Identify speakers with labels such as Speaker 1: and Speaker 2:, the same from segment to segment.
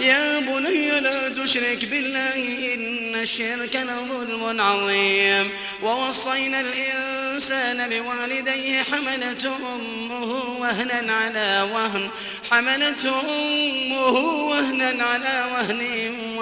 Speaker 1: يا بني لا تشرك بالله إن الشرك لظلم عظيم. ووصينا الإنسان بوالديه حملته أمه وهنا على وهن حملته أمه وهنا على وهن.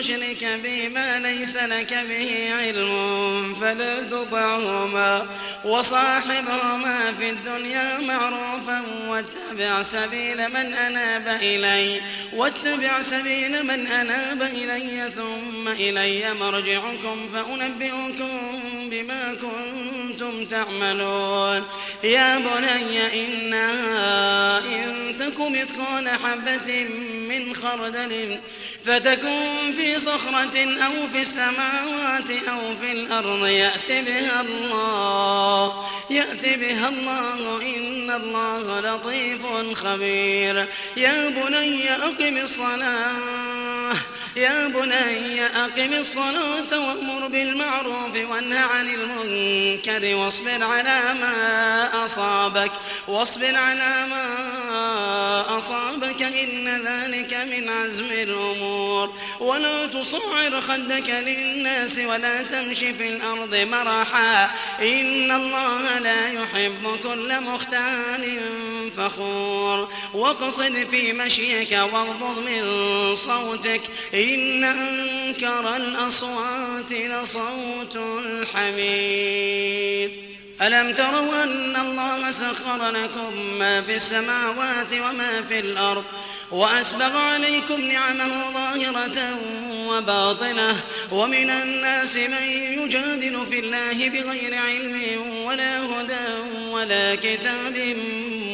Speaker 1: تشرك بما ليس لك به علم فلا تطعهما وصاحبهما في الدنيا معروفا واتبع سبيل من أناب إلي واتبع سبيل من أناب إلي ثم إلي مرجعكم فأنبئكم بما كنتم تعملون يا بني إنها إن تك مثقال حبة من خردل فتكون في صخرة أو في السماوات أو في الأرض يأت بها الله يأت بها الله إن الله لطيف خبير. يا بني أقم الصلاة. يا بني أقم الصلاة وأمر بالمعروف وانه عن المنكر واصبر على ما أصابك واصبر على ما أصابك إن ذلك من عزم الأمور ولا تصعر خدك للناس ولا تمشي في الأرض مرحا إن الله لا يحب كل مختال فخور واقصد في مشيك واغضض من صوتك إن أنكر الأصوات لصوت الحميد. ألم تروا أن الله سخر لكم ما في السماوات وما في الأرض وأسبغ عليكم نعمه ظاهرة وباطنة ومن الناس من يجادل في الله بغير علم ولا هدى ولا كتاب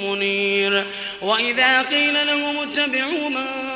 Speaker 1: منير. وإذا قيل لهم اتبعوا ما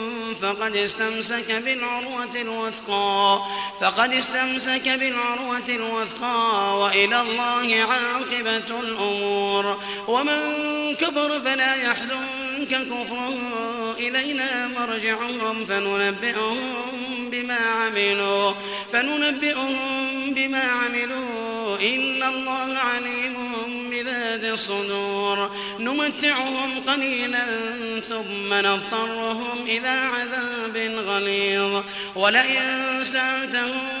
Speaker 1: فقد استمسك بالعروة الوثقى فقد استمسك بالعروة الوثقى وإلى الله عاقبة الأمور. ومن كفر فلا يحزنك كفره إلينا مرجعهم فننبئهم بما عملوا فننبئهم بما عملوا. إن الله عليم بذات الصدور نمتعهم قليلا ثم نضطرهم إلى عذاب غليظ. ولئن سألتهم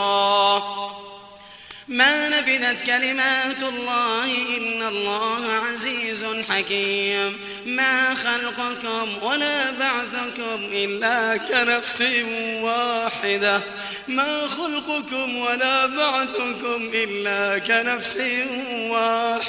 Speaker 1: ما نفذت كلمات الله إن الله عزيز حكيم. ما خلقكم ولا بعثكم إلا كنفس واحدة. ما خلقكم ولا بعثكم إلا كنفس واحدة.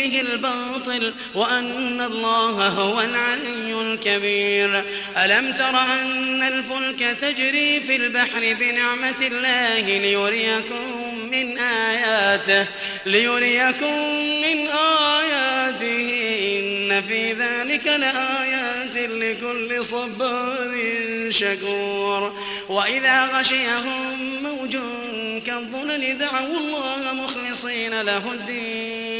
Speaker 1: دونه الباطل وأن الله هو العلي الكبير. ألم تر أن الفلك تجري في البحر بنعمة الله ليريكم من آياته ليريكم من آياته. إن في ذلك لآيات لكل صبار شكور. وإذا غشيهم موج كالظلل دعوا الله مخلصين له الدين.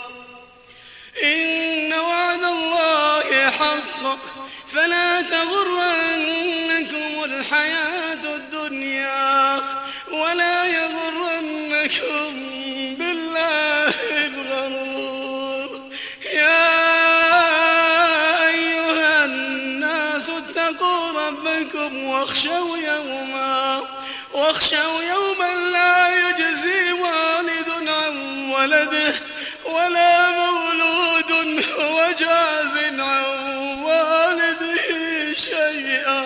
Speaker 1: الله حق فلا تغرنكم الحياة الدنيا ولا يغرنكم بالله الغرور. يا أيها الناس اتقوا ربكم واخشوا يوما واخشوا يوما لا يجزي والد عن ولده ولا مولود هو جاز عن والده شيئا.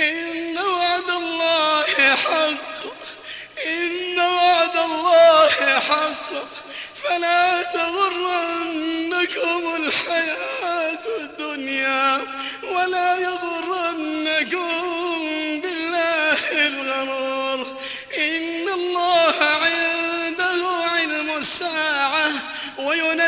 Speaker 1: إن وعد الله حق إن وعد الله حق. فلا تغرنكم الحياة الدنيا ولا يغرنكم